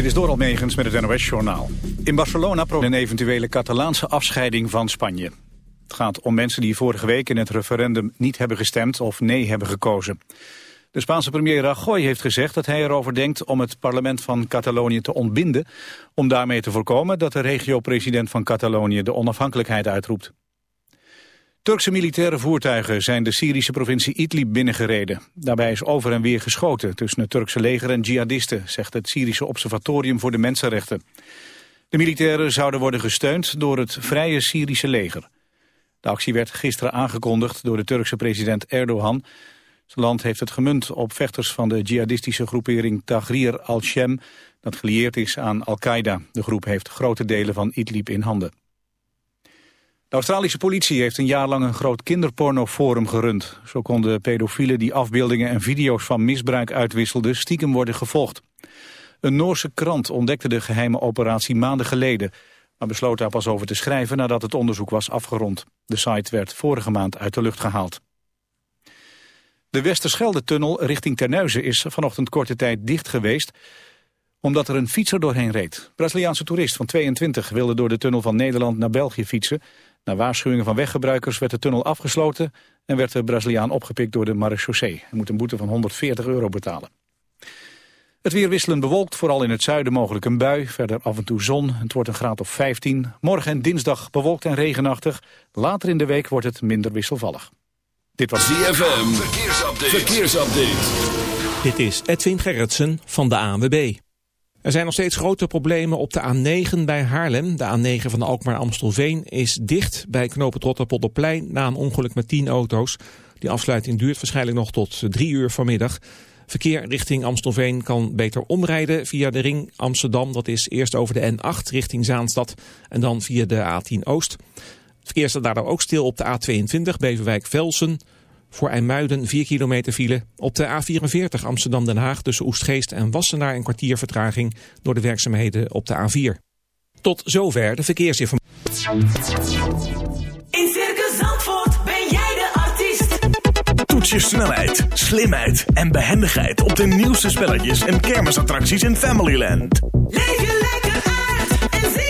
Dit is Doral Megens met het NOS-journaal. In Barcelona een eventuele Catalaanse afscheiding van Spanje. Het gaat om mensen die vorige week in het referendum niet hebben gestemd of nee hebben gekozen. De Spaanse premier Rajoy heeft gezegd dat hij erover denkt om het parlement van Catalonië te ontbinden... om daarmee te voorkomen dat de regio-president van Catalonië de onafhankelijkheid uitroept. Turkse militaire voertuigen zijn de Syrische provincie Idlib binnengereden. Daarbij is over en weer geschoten tussen het Turkse leger en jihadisten, zegt het Syrische Observatorium voor de Mensenrechten. De militairen zouden worden gesteund door het Vrije Syrische leger. De actie werd gisteren aangekondigd door de Turkse president Erdogan. Zijn land heeft het gemunt op vechters van de jihadistische groepering Tahrir al-Shem, dat gelieerd is aan Al-Qaeda. De groep heeft grote delen van Idlib in handen. De Australische politie heeft een jaar lang een groot kinderpornoforum gerund. Zo konden pedofielen die afbeeldingen en video's van misbruik uitwisselden stiekem worden gevolgd. Een Noorse krant ontdekte de geheime operatie maanden geleden, maar besloot daar pas over te schrijven nadat het onderzoek was afgerond. De site werd vorige maand uit de lucht gehaald. De Westerschelde-tunnel richting Terneuzen is vanochtend korte tijd dicht geweest omdat er een fietser doorheen reed. Braziliaanse toerist van 22 wilde door de tunnel van Nederland naar België fietsen. Na waarschuwingen van weggebruikers werd de tunnel afgesloten... en werd de Braziliaan opgepikt door de marechaussee. Hij moet een boete van 140 euro betalen. Het weer wisselend bewolkt, vooral in het zuiden mogelijk een bui. Verder af en toe zon, het wordt een graad of 15. Morgen en dinsdag bewolkt en regenachtig. Later in de week wordt het minder wisselvallig. Dit was ZFM, verkeersupdate. verkeersupdate. Dit is Edwin Gerritsen van de ANWB. Er zijn nog steeds grote problemen op de A9 bij Haarlem. De A9 van Alkmaar-Amstelveen is dicht bij knopen Rotterpolderplein na een ongeluk met 10 auto's. Die afsluiting duurt waarschijnlijk nog tot 3 uur vanmiddag. Verkeer richting Amstelveen kan beter omrijden via de ring Amsterdam. Dat is eerst over de N8 richting Zaanstad en dan via de A10 Oost. Het verkeer staat daardoor ook stil op de A22 Beverwijk-Velsen... Voor IJmuiden 4 kilometer file. Op de A44 Amsterdam-Den Haag tussen Oestgeest en Wassenaar een kwartier vertraging door de werkzaamheden op de A4. Tot zover de verkeersinformatie. In Circus Zandvoort ben jij de artiest. Toets je snelheid, slimheid en behendigheid op de nieuwste spelletjes en kermisattracties in Familyland. Leef je lekker uit en zie.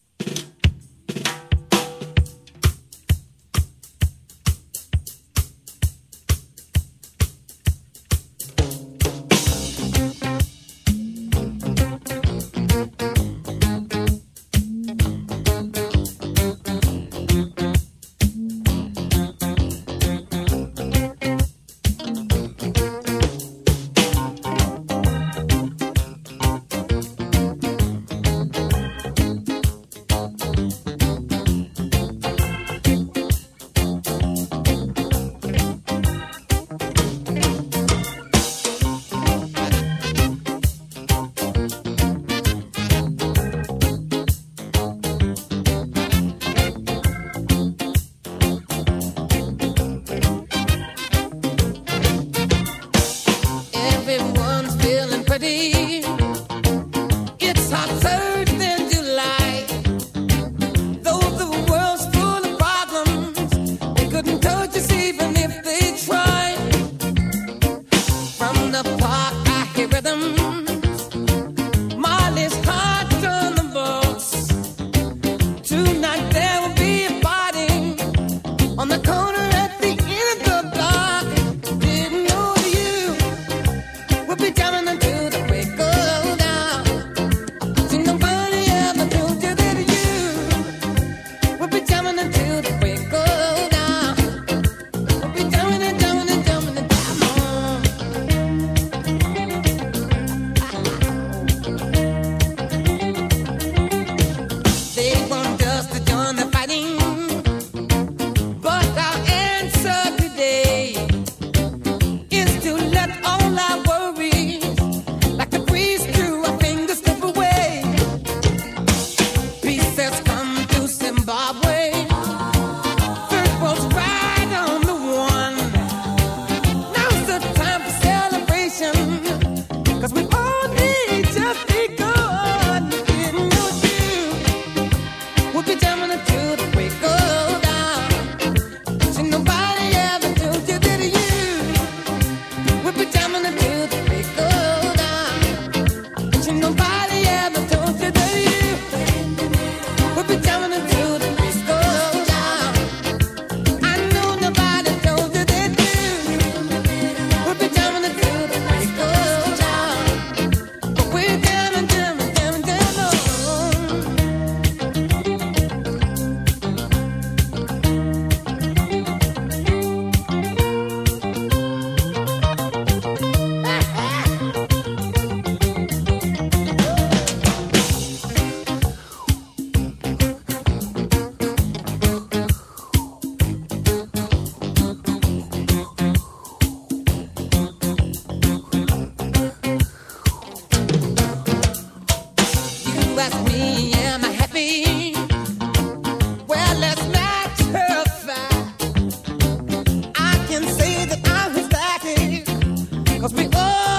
Cause we all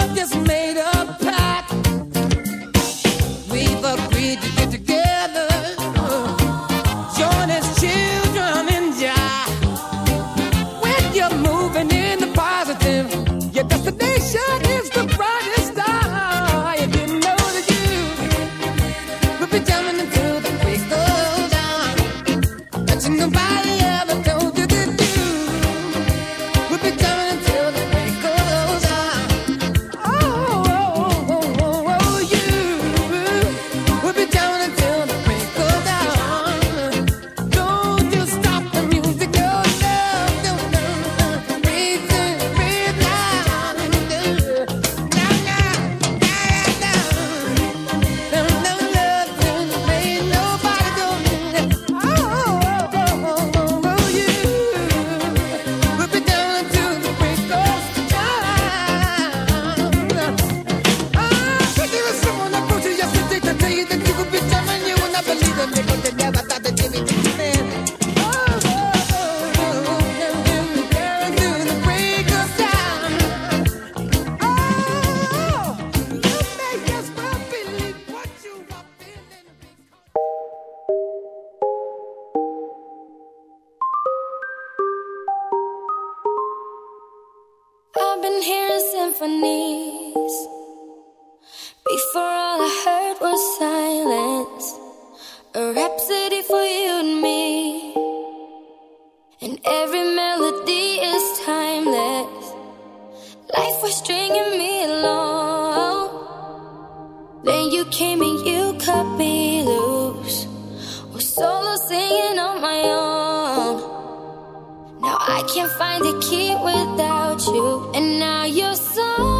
my own. Now I can't find a key without you, and now you're so.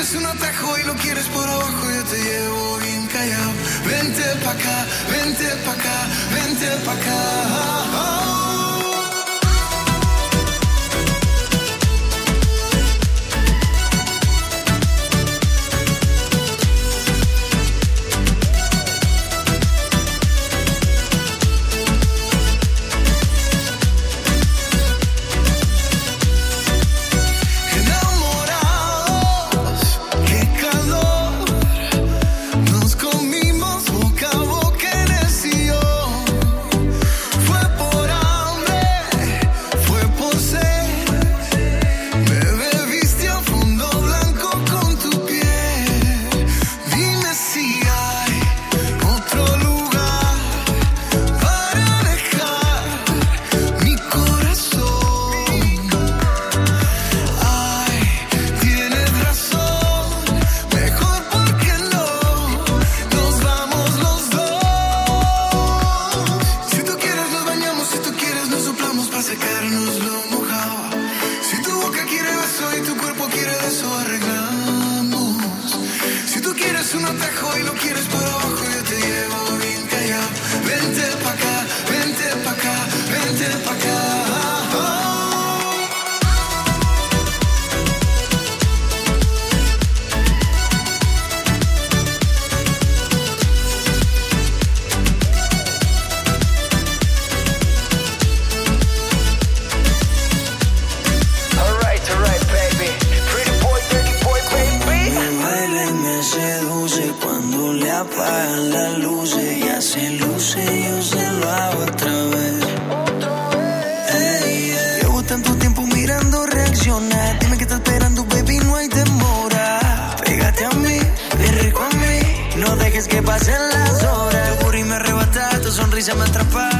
tienes un atajo y lo quieres por abajo, yo te llevo bien callado. Vente pa' acá, vente pa' acá, vente pa' acá.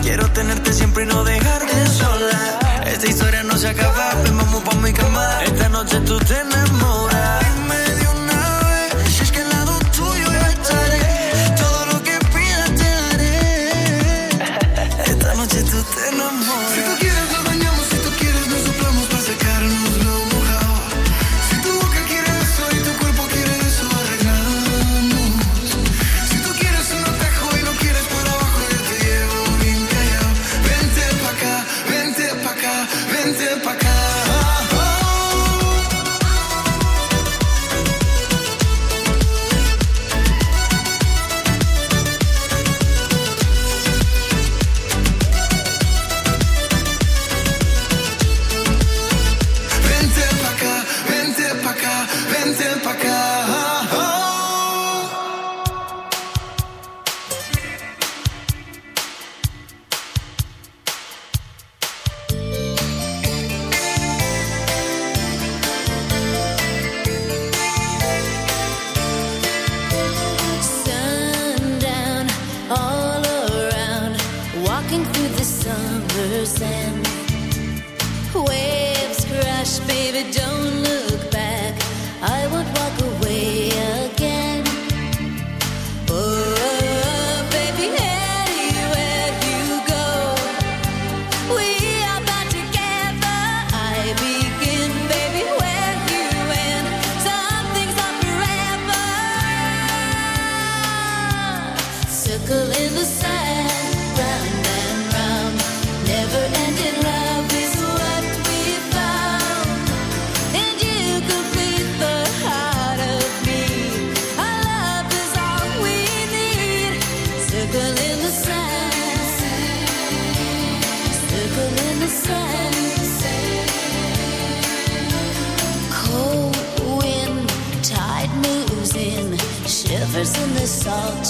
Quiero tenerte siempre y no dejarte sola. Esta historia no se acaba, me vamos pa' mi cama. Esta noche tú te enamoras. salt.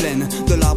pleine.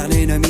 Vers l'ennemi.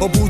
Obu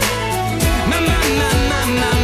I'm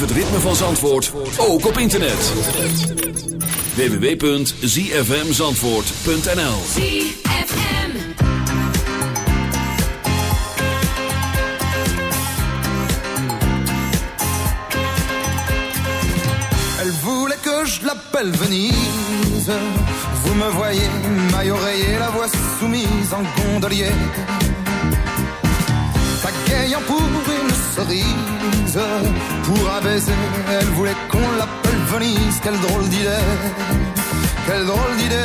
Beleef het ritme van Zandvoort, ook op internet. www.zfmzandvoort.nl ZFM. Elle voulait que je l'appelle Venise. Vous me voyez, maille oreiller, la voix soumise en gondolier. Pagayant pour une pour un elle voulait qu'on l'appelle Venise. Quelle drôle d'idée, quelle drôle d'idée,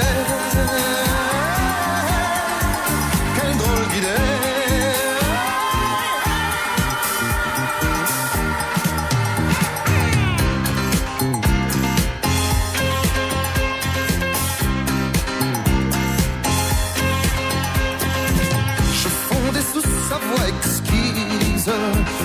quelle drôle d'idée. Je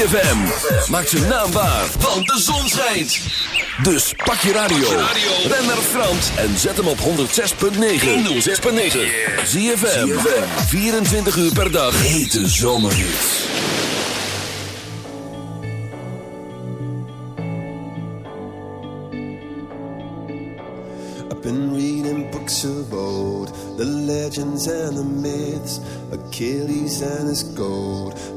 ZFM. Maak zijn naam waar, want de zon schijnt. Dus pak je radio. Ben naar Frans en zet hem op 106.9. 106.9. ZFM. 24 uur per dag. Hete zomerhits. I've been reading books of old, the legends and the myths, Achilles and his gold,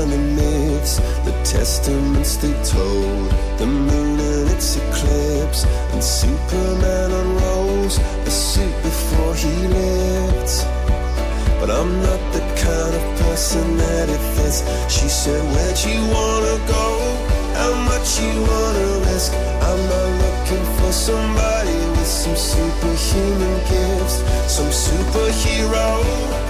urban myths, the testaments they told, the moon and its eclipse, and Superman unrolls the suit before he lived. But I'm not the kind of person that it fits. She said, Where'd you wanna go? How much you wanna risk? I'm not looking for somebody with some superhuman gifts, some superhero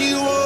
you want.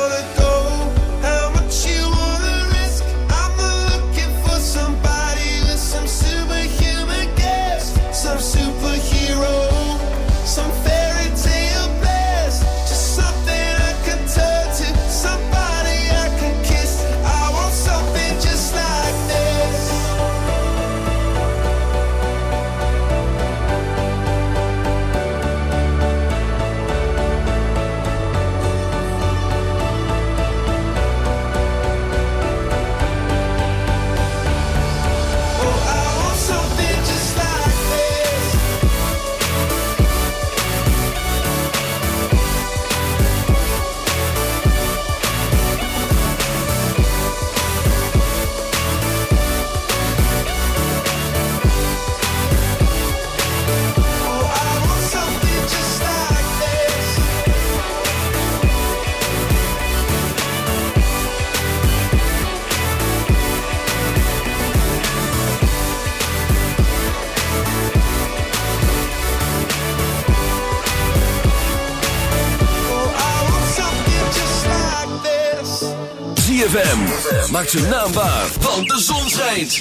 Maak zijn naam waar, want de zon schijnt.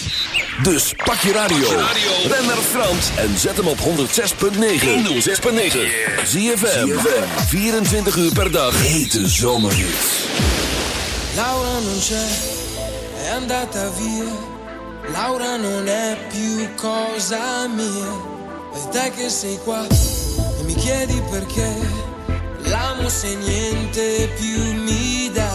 Dus pak je radio. Ben naar Frans en zet hem op 106.9. 106.9. Zie je 24 uur per dag. Hete zomerhits. Laura non c'è, è andata via. Laura non è più cosa mia. E te che sei qua e mi chiedi perché. L'amo se niente più mi dà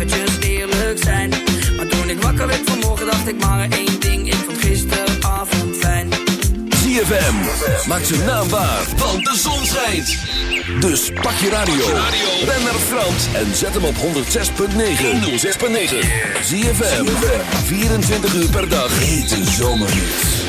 eventjes eerlijk zijn. Maar toen ik wakker werd vanmorgen, dacht ik maar één ding. Ik vond gisteravond fijn. ZFM. Maak zijn naam waar, want de zon schijnt. Dus pak je radio. Ben naar Frans en zet hem op 106.9. 106.9. ZFM. 24 uur per dag. Hete zomerhits.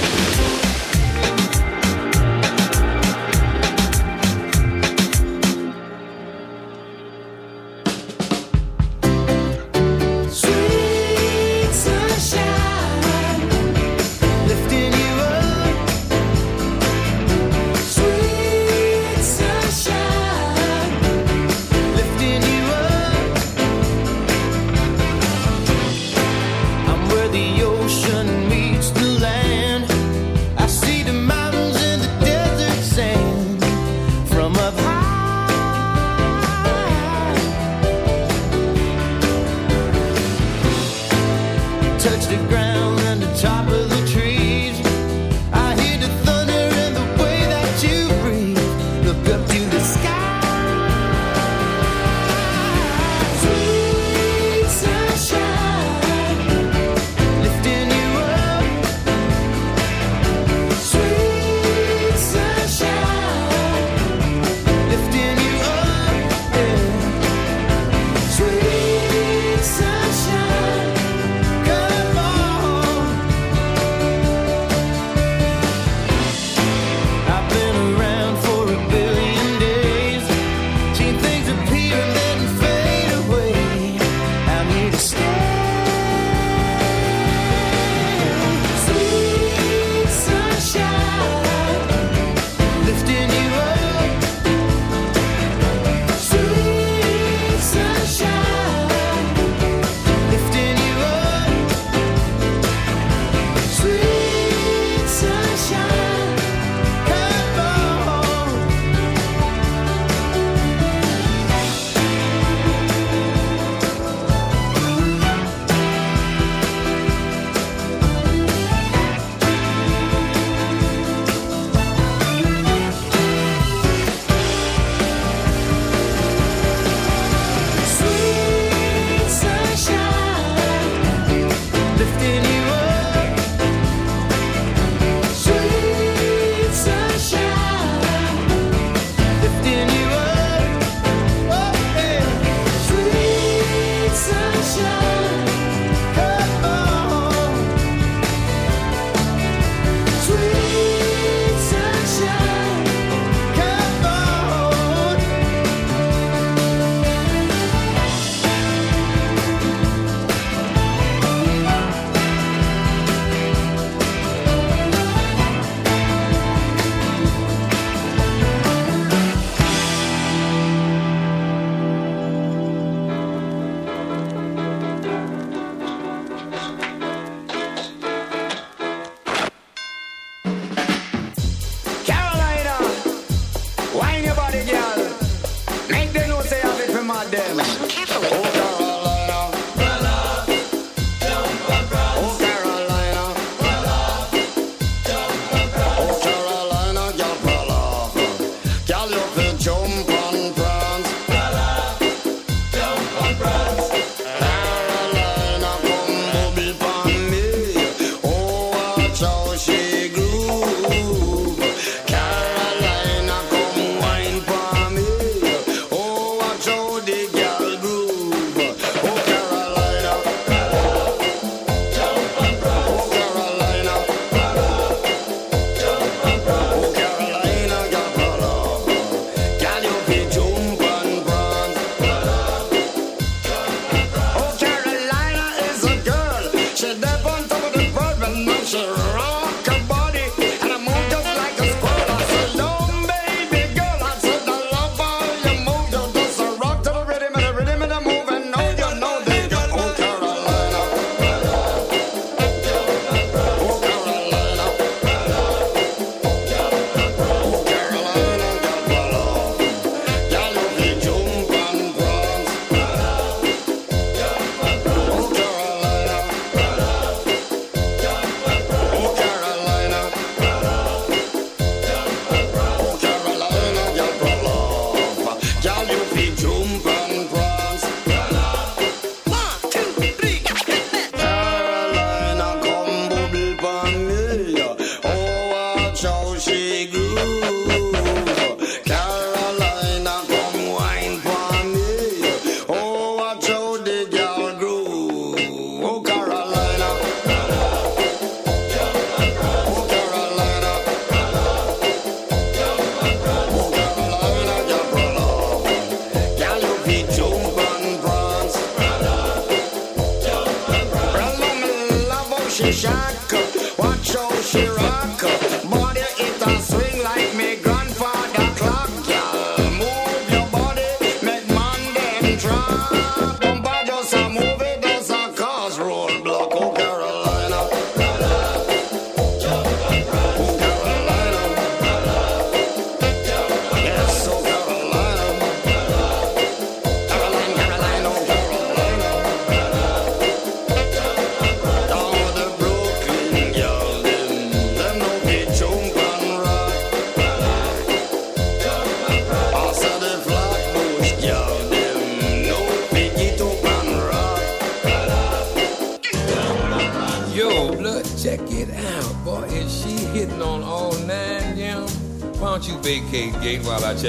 relationship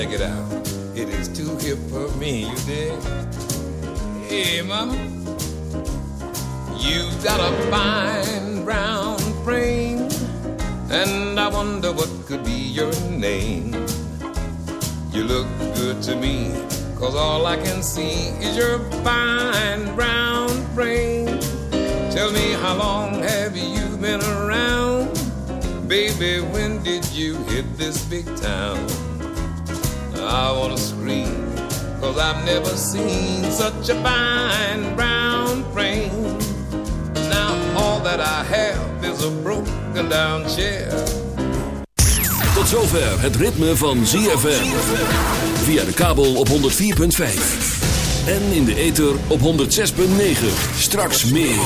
check it out? Never seen such a fine brown frame. Now all that I have is a broken down chair. Tot zover het ritme van ZFM. Via de kabel op 104.5. En in de ether op 106.9. Straks meer.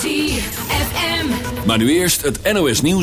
ZFM. Maar nu eerst het NOS nieuws.